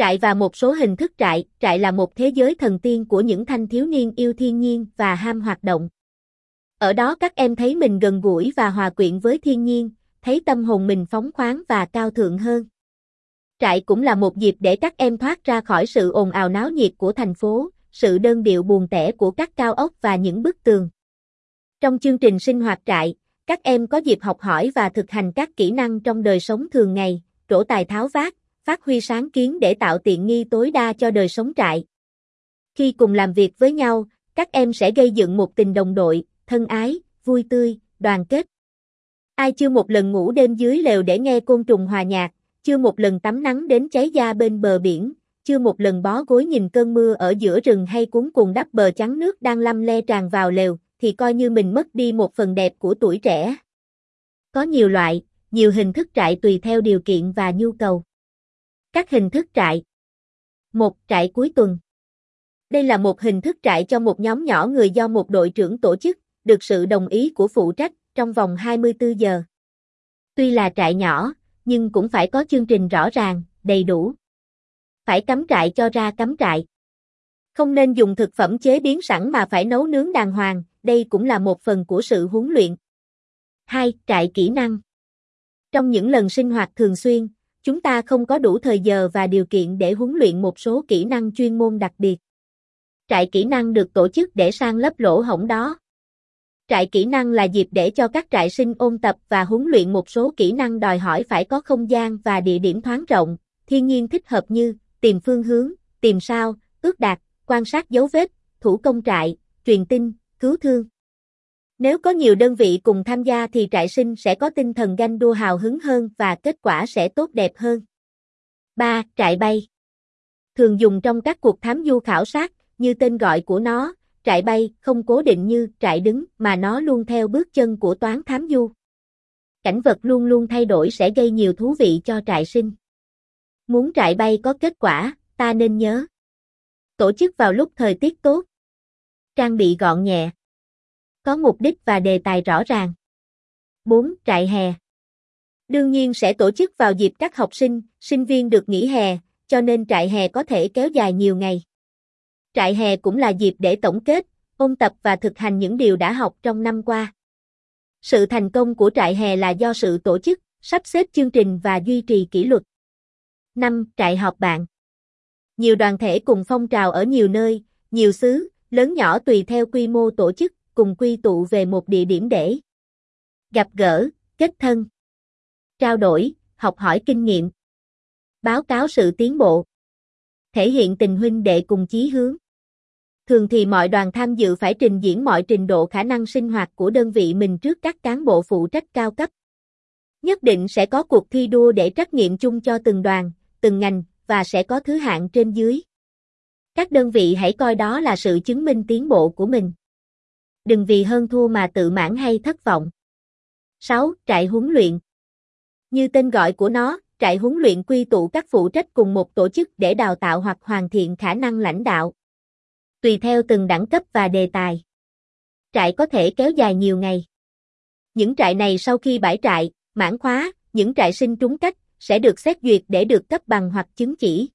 Trại và một số hình thức trại, trại là một thế giới thần tiên của những thanh thiếu niên yêu thiên nhiên và ham hoạt động. Ở đó các em thấy mình gần gũi và hòa quyện với thiên nhiên, thấy tâm hồn mình phóng khoáng và cao thượng hơn. Trại cũng là một dịp để các em thoát ra khỏi sự ồn ào náo nhiệt của thành phố, sự đơn điệu buồn tẻ của các cao ốc và những bức tường. Trong chương trình sinh hoạt trại, các em có dịp học hỏi và thực hành các kỹ năng trong đời sống thường ngày, trổ tài tháo vát, phát huy sáng kiến để tạo tiện nghi tối đa cho đời sống trại. Khi cùng làm việc với nhau, các em sẽ gây dựng một tình đồng đội, thân ái, vui tươi, đoàn kết. Ai chưa một lần ngủ đêm dưới lều để nghe côn trùng hòa nhạc, chưa một lần tắm nắng đến cháy da bên bờ biển, chưa một lần bó gối nhìn cơn mưa ở giữa rừng hay cuốn cuồng đắp bờ trắng nước đang lăm le tràn vào lều, thì coi như mình mất đi một phần đẹp của tuổi trẻ. Có nhiều loại, nhiều hình thức trại tùy theo điều kiện và nhu cầu. Các hình thức trại một Trại cuối tuần Đây là một hình thức trại cho một nhóm nhỏ người do một đội trưởng tổ chức, được sự đồng ý của phụ trách, trong vòng 24 giờ. Tuy là trại nhỏ, nhưng cũng phải có chương trình rõ ràng, đầy đủ. Phải cắm trại cho ra cắm trại. Không nên dùng thực phẩm chế biến sẵn mà phải nấu nướng đàng hoàng, đây cũng là một phần của sự huấn luyện. 2. Trại kỹ năng Trong những lần sinh hoạt thường xuyên, chúng ta không có đủ thời giờ và điều kiện để huấn luyện một số kỹ năng chuyên môn đặc biệt. Trại kỹ năng được tổ chức để sang lấp lỗ hổng đó. Trại kỹ năng là dịp để cho các trại sinh ôn tập và huấn luyện một số kỹ năng đòi hỏi phải có không gian và địa điểm thoáng rộng, thiên nhiên thích hợp như tìm phương hướng, tìm sao, ước đạt, quan sát dấu vết, thủ công trại, truyền tin, cứu thương. Nếu có nhiều đơn vị cùng tham gia thì trại sinh sẽ có tinh thần ganh đua hào hứng hơn và kết quả sẽ tốt đẹp hơn. 3. Trại bay Thường dùng trong các cuộc thám du khảo sát, như tên gọi của nó, trại bay không cố định như trại đứng mà nó luôn theo bước chân của toán thám du. Cảnh vật luôn luôn thay đổi sẽ gây nhiều thú vị cho trại sinh. Muốn trại bay có kết quả, ta nên nhớ. Tổ chức vào lúc thời tiết tốt. Trang bị gọn nhẹ. Có mục đích và đề tài rõ ràng. 4. Trại hè Đương nhiên sẽ tổ chức vào dịp các học sinh, sinh viên được nghỉ hè, cho nên trại hè có thể kéo dài nhiều ngày. Trại hè cũng là dịp để tổng kết, ôn tập và thực hành những điều đã học trong năm qua. Sự thành công của trại hè là do sự tổ chức, sắp xếp chương trình và duy trì kỷ luật. 5. Trại họp bạn Nhiều đoàn thể cùng phong trào ở nhiều nơi, nhiều xứ, lớn nhỏ tùy theo quy mô tổ chức, cùng quy tụ về một địa điểm để gặp gỡ, kết thân, trao đổi, học hỏi kinh nghiệm, báo cáo sự tiến bộ, thể hiện tình huynh đệ cùng chí hướng. Thường thì mọi đoàn tham dự phải trình diễn mọi trình độ khả năng sinh hoạt của đơn vị mình trước các cán bộ phụ trách cao cấp. Nhất định sẽ có cuộc thi đua để trách nhiệm chung cho từng đoàn, từng ngành, và sẽ có thứ hạng trên dưới. Các đơn vị hãy coi đó là sự chứng minh tiến bộ của mình. Đừng vì hơn thua mà tự mãn hay thất vọng. 6. Trại huấn luyện Như tên gọi của nó, trại huấn luyện quy tụ các phụ trách cùng một tổ chức để đào tạo hoặc hoàn thiện khả năng lãnh đạo. Tùy theo từng đẳng cấp và đề tài. Trại có thể kéo dài nhiều ngày. Những trại này sau khi bãi trại, mãn khóa, những trại sinh trúng cách, sẽ được xét duyệt để được cấp bằng hoặc chứng chỉ.